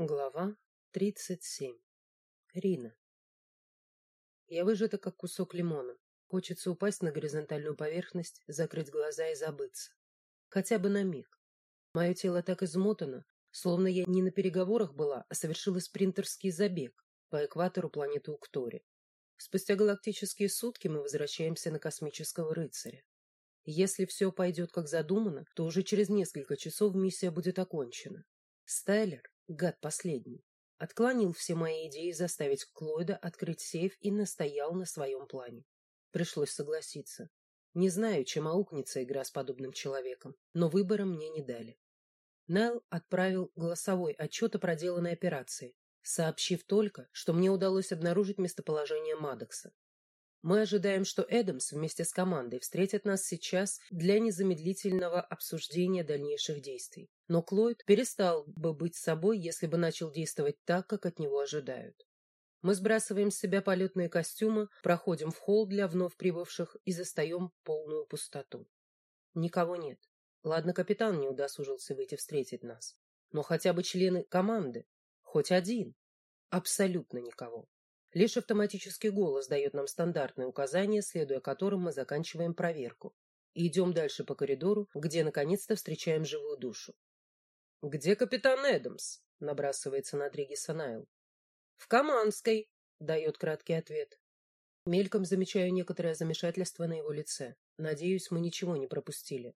Глава 37. Рина. Я выжата, как кусок лимона. Хочется упасть на горизонтальную поверхность, закрыть глаза и забыться. Хотя бы на миг. Мое тело так измотано, словно я не на переговорах была, а совершила спринтерский забег по экватору планеты Уктори. Спустя галактические сутки мы возвращаемся на космического рыцаря. Если все пойдет как задумано, то уже через несколько часов миссия будет окончена. Стайлер Гад последний. Отклонил все мои идеи заставить Клойда открыть сейф и настоял на своем плане. Пришлось согласиться. Не знаю, чем аукнется игра с подобным человеком, но выбора мне не дали. Найл отправил голосовой отчет о проделанной операции, сообщив только, что мне удалось обнаружить местоположение Мадокса. Мы ожидаем, что Эдамс вместе с командой встретит нас сейчас для незамедлительного обсуждения дальнейших действий. Но Клойд перестал бы быть собой, если бы начал действовать так, как от него ожидают. Мы сбрасываем с себя полетные костюмы, проходим в холл для вновь прибывших и застаем полную пустоту. Никого нет. Ладно, капитан не удосужился выйти встретить нас. Но хотя бы члены команды. Хоть один. Абсолютно никого. Лишь автоматический голос дает нам стандартные указания, следуя которым мы заканчиваем проверку. И идем дальше по коридору, где наконец-то встречаем живую душу. «Где капитан Эдамс?» — набрасывается на Дригиса Найл. «В Каманской», — дает краткий ответ. Мельком замечаю некоторое замешательство на его лице. Надеюсь, мы ничего не пропустили.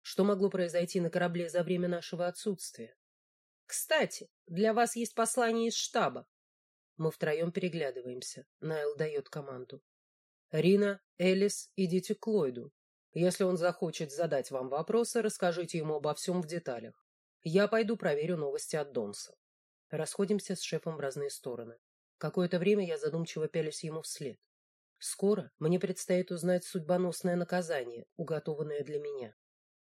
Что могло произойти на корабле за время нашего отсутствия? «Кстати, для вас есть послание из штаба», мы втроем переглядываемся. Найл дает команду. «Рина, Элис, идите к Ллойду. Если он захочет задать вам вопросы, расскажите ему обо всем в деталях. Я пойду проверю новости от Донса». Расходимся с шефом в разные стороны. Какое-то время я задумчиво пялюсь ему вслед. Скоро мне предстоит узнать судьбоносное наказание, уготованное для меня.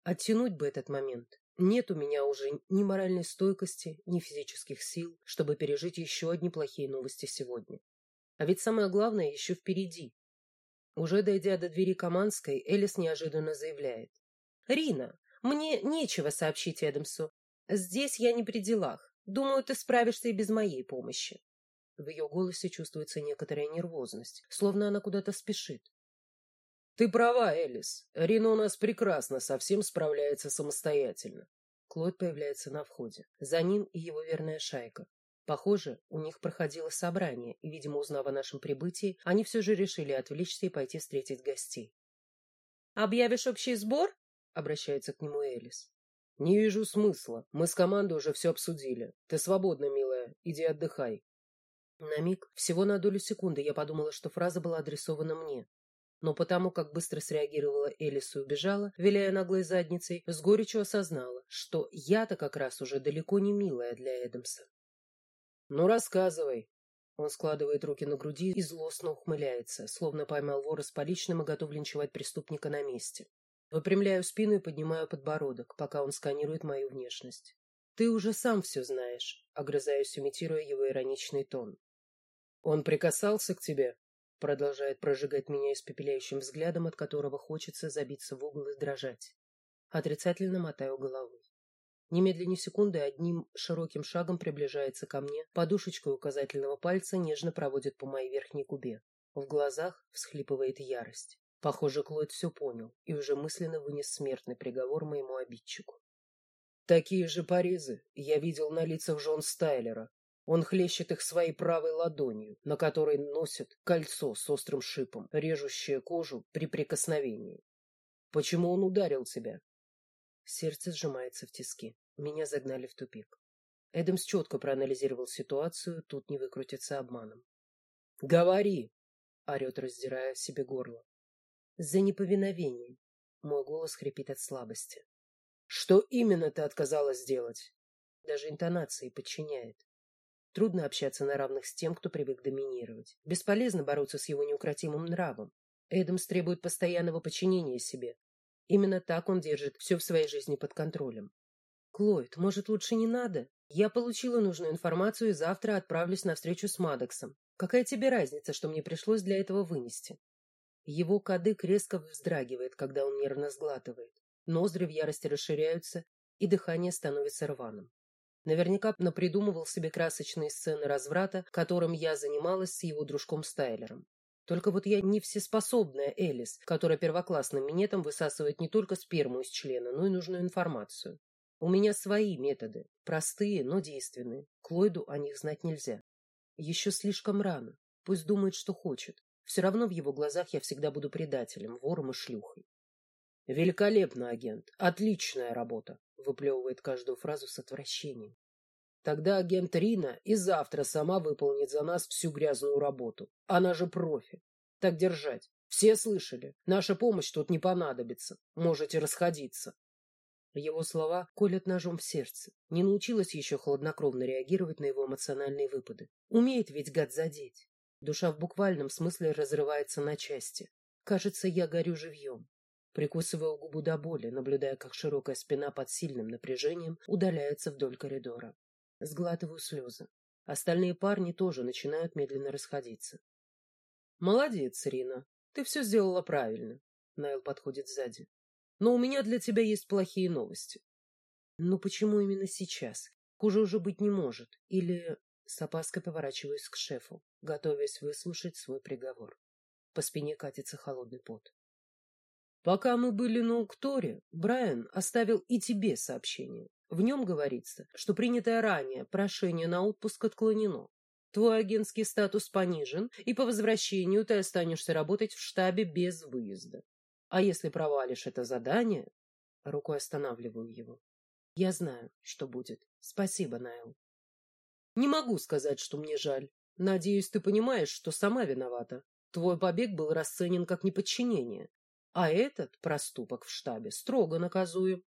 Оттянуть бы этот момент нет у меня уже ни моральной стойкости, ни физических сил, чтобы пережить еще одни плохие новости сегодня. А ведь самое главное еще впереди. Уже дойдя до двери Каманской, Элис неожиданно заявляет. «Рина, мне нечего сообщить Эдамсу. Здесь я не при делах. Думаю, ты справишься и без моей помощи». В ее голосе чувствуется некоторая нервозность, словно она куда-то спешит. Ты права, Элис. Рина у нас прекрасно совсем справляется самостоятельно. Клод появляется на входе. За ним и его верная шайка. Похоже, у них проходило собрание, и, видимо, узнав о нашем прибытии, они все же решили отвлечься и пойти встретить гостей. «Объявишь общий сбор?» — обращается к нему Элис. «Не вижу смысла. Мы с командой уже все обсудили. Ты свободна, милая. Иди отдыхай». На миг, всего на долю секунды, я подумала, что фраза была адресована мне, но потому как быстро среагировала Элис и убежала, виляя наглой задницей, с горечью осознала, что я-то как раз уже далеко не милая для Эдамса. «Ну, рассказывай!» Он складывает руки на груди и злостно ухмыляется, словно поймал вора с поличным и готов линчевать преступника на месте. Выпрямляю спину и поднимаю подбородок, пока он сканирует мою внешность. «Ты уже сам все знаешь», — огрызаюсь, имитируя его ироничный тон. «Он прикасался к тебе?» Продолжает прожигать меня испепеляющим взглядом, от которого хочется забиться в угол и дрожать. Отрицательно мотаю головой. Немедленно секунды одним широким шагом приближается ко мне, подушечкой указательного пальца нежно проводит по моей верхней губе. В глазах всхлипывает ярость. Похоже, Клод все понял и уже мысленно вынес смертный приговор моему обидчику. Такие же порезы я видел на лицах жен Стайлера, он хлещет их своей правой ладонью, на которой носит кольцо с острым шипом, режущее кожу при прикосновении. Почему он ударил тебя? Сердце сжимается в тиски. Меня загнали в тупик. Эдамс четко проанализировал ситуацию, тут не выкрутиться обманом. «Говори!» — орет, раздирая себе горло. «За неповиновение!» — мой голос хрипит от слабости. «Что именно ты отказалась сделать?» Даже интонации подчиняет. Трудно общаться на равных с тем, кто привык доминировать. Бесполезно бороться с его неукротимым нравом. Эдамс требует постоянного подчинения себе. Именно так он держит все в своей жизни под контролем. Клойд, может, лучше не надо? Я получила нужную информацию и завтра отправлюсь на встречу с Мадоксом. Какая тебе разница, что мне пришлось для этого вынести? Его кадык резко вздрагивает, когда он нервно сглатывает. Ноздри в ярости расширяются, и дыхание становится рваным. Наверняка напридумывал себе красочные сцены разврата, которым я занималась с его дружком Стайлером. Только вот я не всеспособная Элис, которая первоклассным минетом высасывает не только сперму из члена, но и нужную информацию. У меня свои методы, простые, но действенные. К Ллойду о них знать нельзя. Еще слишком рано. Пусть думает, что хочет. Все равно в его глазах я всегда буду предателем, вором и шлюхой. Великолепно, агент. Отличная работа, выплевывает каждую фразу с отвращением. Тогда агент Рина и завтра сама выполнит за нас всю грязную работу. Она же профи. Так держать. Все слышали. Наша помощь тут не понадобится. Можете расходиться. Его слова колят ножом в сердце. Не научилась еще хладнокровно реагировать на его эмоциональные выпады. Умеет ведь гад задеть. Душа в буквальном смысле разрывается на части. Кажется, я горю живьем. Прикусываю губу до боли, наблюдая, как широкая спина под сильным напряжением удаляется вдоль коридора. Сглатываю слезы. Остальные парни тоже начинают медленно расходиться. «Молодец, Рина. Ты все сделала правильно». Найл подходит сзади. «Но у меня для тебя есть плохие новости». «Ну почему именно сейчас? Хуже уже быть не может. Или...» С опаской поворачиваюсь к шефу, готовясь выслушать свой приговор. По спине катится холодный пот. Пока мы были на Укторе, Брайан оставил и тебе сообщение. В нем говорится, что принятое ранее прошение на отпуск отклонено. Твой агентский статус понижен, и по возвращению ты останешься работать в штабе без выезда. А если провалишь это задание... Рукой останавливаю его. Я знаю, что будет. Спасибо, Найл. Не могу сказать, что мне жаль. Надеюсь, ты понимаешь, что сама виновата. Твой побег был расценен как неподчинение. А этот проступок в штабе строго наказуем.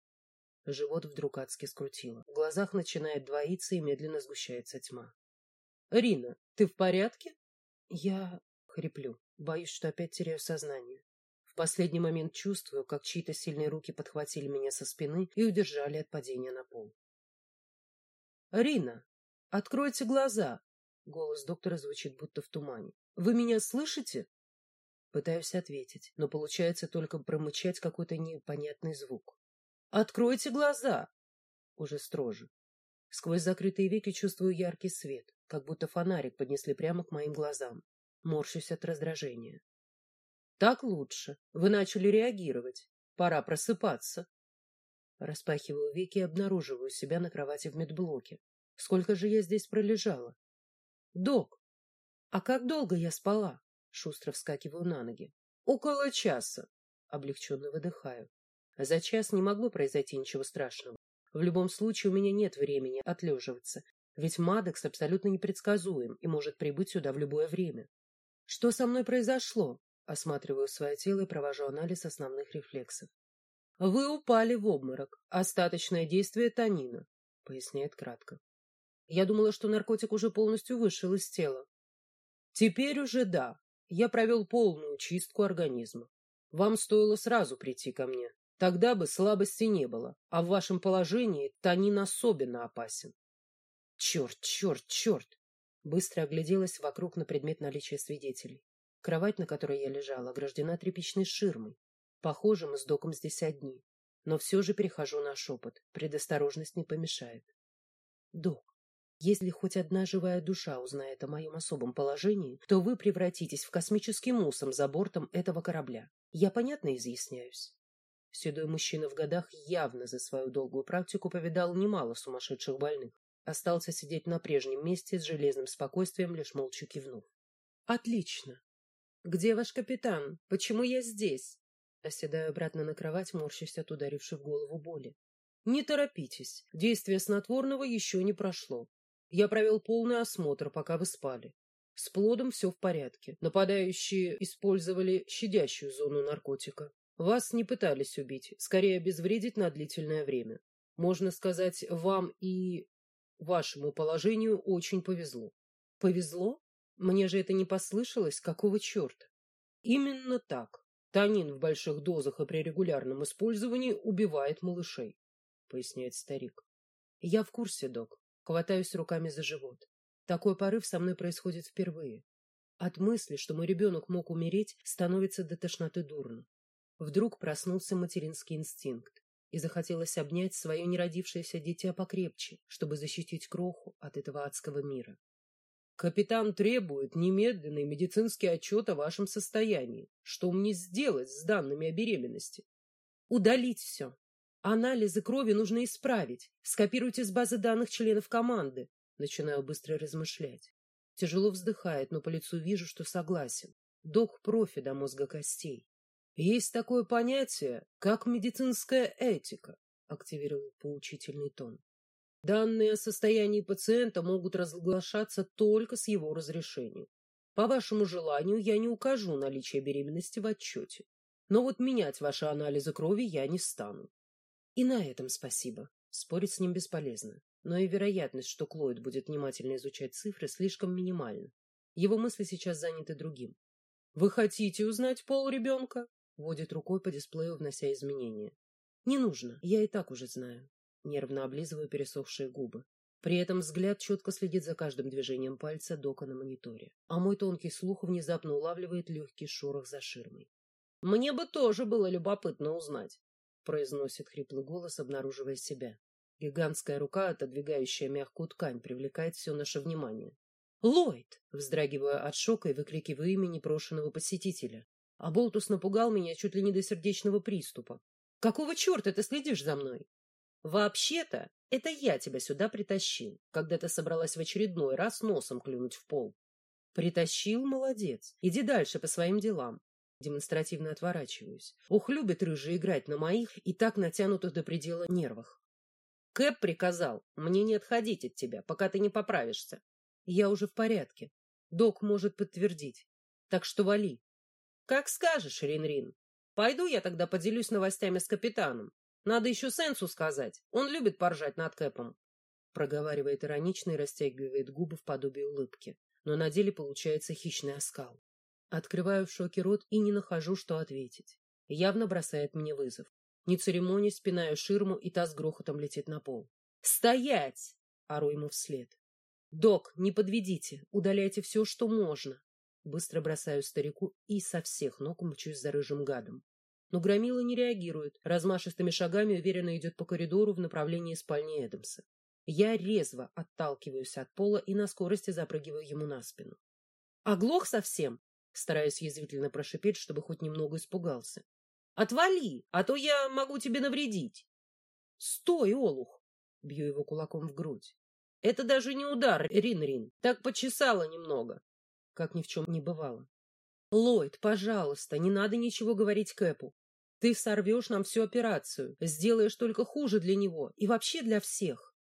Живот вдруг адски скрутило. В глазах начинает двоиться и медленно сгущается тьма. — Рина, ты в порядке? — Я хриплю. Боюсь, что опять теряю сознание. В последний момент чувствую, как чьи-то сильные руки подхватили меня со спины и удержали от падения на пол. «Рина, откройте глаза!» Голос доктора звучит будто в тумане. «Вы меня слышите?» Пытаюсь ответить, но получается только промычать какой-то непонятный звук. «Откройте глаза!» Уже строже. Сквозь закрытые веки чувствую яркий свет, как будто фонарик поднесли прямо к моим глазам. Морщусь от раздражения. «Так лучше. Вы начали реагировать. Пора просыпаться». Распахиваю веки и обнаруживаю себя на кровати в медблоке. Сколько же я здесь пролежала? «Док, а как долго я спала?» Шустро вскакиваю на ноги. Около часа. Облегченно выдыхаю. За час не могло произойти ничего страшного. В любом случае у меня нет времени отлеживаться, ведь Мадекс абсолютно непредсказуем и может прибыть сюда в любое время. Что со мной произошло? Осматриваю свое тело и провожу анализ основных рефлексов. Вы упали в обморок. Остаточное действие танина, поясняет кратко. Я думала, что наркотик уже полностью вышел из тела. Теперь уже да, я провел полную чистку организма. Вам стоило сразу прийти ко мне. Тогда бы слабости не было, а в вашем положении танин особенно опасен. Черт, черт, черт! Быстро огляделась вокруг на предмет наличия свидетелей. Кровать, на которой я лежала, ограждена тряпичной ширмой. Похоже, мы с доком здесь одни. Но все же перехожу на шепот. Предосторожность не помешает. Док, если хоть одна живая душа узнает о моем особом положении, то вы превратитесь в космический мусом за бортом этого корабля. Я понятно изъясняюсь? Седой мужчина в годах явно за свою долгую практику повидал немало сумасшедших больных. Остался сидеть на прежнем месте с железным спокойствием, лишь молча кивнув. «Отлично. Где ваш капитан? Почему я здесь?» Оседаю обратно на кровать, морщась от ударившей в голову боли. «Не торопитесь. Действие снотворного еще не прошло. Я провел полный осмотр, пока вы спали. С плодом все в порядке. Нападающие использовали щадящую зону наркотика. Вас не пытались убить, скорее обезвредить на длительное время. Можно сказать, вам и вашему положению очень повезло. Повезло? Мне же это не послышалось, какого черта? Именно так. Танин в больших дозах и при регулярном использовании убивает малышей, поясняет старик. Я в курсе, док. Хватаюсь руками за живот. Такой порыв со мной происходит впервые. От мысли, что мой ребенок мог умереть, становится до тошноты дурно. Вдруг проснулся материнский инстинкт. и захотелось обнять свое неродившееся дитя покрепче, чтобы защитить кроху от этого адского мира. Капитан требует немедленный медицинский отчет о вашем состоянии. Что мне сделать с данными о беременности? Удалить все. Анализы крови нужно исправить. Скопируйте с базы данных членов команды. Начинаю быстро размышлять. Тяжело вздыхает, но по лицу вижу, что согласен. Док профи до мозга костей. Есть такое понятие, как медицинская этика, активировал поучительный тон. Данные о состоянии пациента могут разглашаться только с его разрешения. По вашему желанию я не укажу наличие беременности в отчете. Но вот менять ваши анализы крови я не стану. И на этом спасибо. Спорить с ним бесполезно. Но и вероятность, что Клойд будет внимательно изучать цифры, слишком минимальна. Его мысли сейчас заняты другим. «Вы хотите узнать пол ребенка?» Водит рукой по дисплею, внося изменения. «Не нужно, я и так уже знаю». Нервно облизываю пересохшие губы. При этом взгляд четко следит за каждым движением пальца дока на мониторе, а мой тонкий слух внезапно улавливает легкий шорох за ширмой. «Мне бы тоже было любопытно узнать», — произносит хриплый голос, обнаруживая себя. Гигантская рука, отодвигающая мягкую ткань, привлекает все наше внимание. «Ллойд!» — вздрагиваю от шока и выкрикиваю имя непрошенного посетителя. А Болтус напугал меня чуть ли не до сердечного приступа. «Какого черта ты следишь за мной?» «Вообще-то, это я тебя сюда притащил, когда ты собралась в очередной раз носом клюнуть в пол». «Притащил? Молодец. Иди дальше по своим делам». Демонстративно отворачиваюсь. Ух, любит рыжий играть на моих и так натянутых до предела нервах. Кэп приказал мне не отходить от тебя, пока ты не поправишься. Я уже в порядке. Док может подтвердить. Так что вали. Как скажешь, Рин-Рин. Пойду я тогда поделюсь новостями с капитаном. Надо еще Сенсу сказать. Он любит поржать над Кэпом. Проговаривает иронично и растягивает губы в подобие улыбки. Но на деле получается хищный оскал. Открываю в шоке рот и не нахожу, что ответить. Явно бросает мне вызов. Не церемонясь, спинаю ширму, и та с грохотом летит на пол. «Стоять!» — ору ему вслед. «Док, не подведите, удаляйте все, что можно!» Быстро бросаю старику и со всех ног мчусь за рыжим гадом. Но Громила не реагирует, размашистыми шагами уверенно идет по коридору в направлении спальни Эдамса. Я резво отталкиваюсь от пола и на скорости запрыгиваю ему на спину. «Оглох совсем?» Стараюсь язвительно прошипеть, чтобы хоть немного испугался. Отвали, а то я могу тебе навредить. Стой, олух! Бью его кулаком в грудь. Это даже не удар, Рин-Рин. Так почесала немного. Как ни в чем не бывало. Ллойд, пожалуйста, не надо ничего говорить Кэпу. Ты сорвешь нам всю операцию, сделаешь только хуже для него и вообще для всех.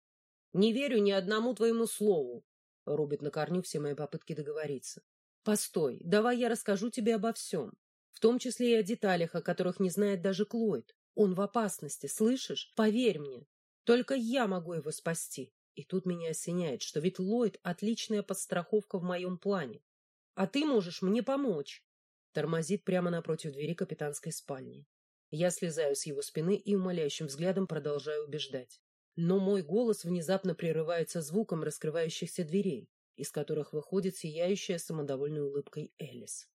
Не верю ни одному твоему слову, рубит на корню все мои попытки договориться. Постой, давай я расскажу тебе обо всем. В том числе и о деталях, о которых не знает даже Клойд. Он в опасности, слышишь? Поверь мне. Только я могу его спасти. И тут меня осеняет, что ведь Ллойд — отличная подстраховка в моем плане. А ты можешь мне помочь. Тормозит прямо напротив двери капитанской спальни. Я слезаю с его спины и умоляющим взглядом продолжаю убеждать. Но мой голос внезапно прерывается звуком раскрывающихся дверей, из которых выходит сияющая самодовольной улыбкой Элис.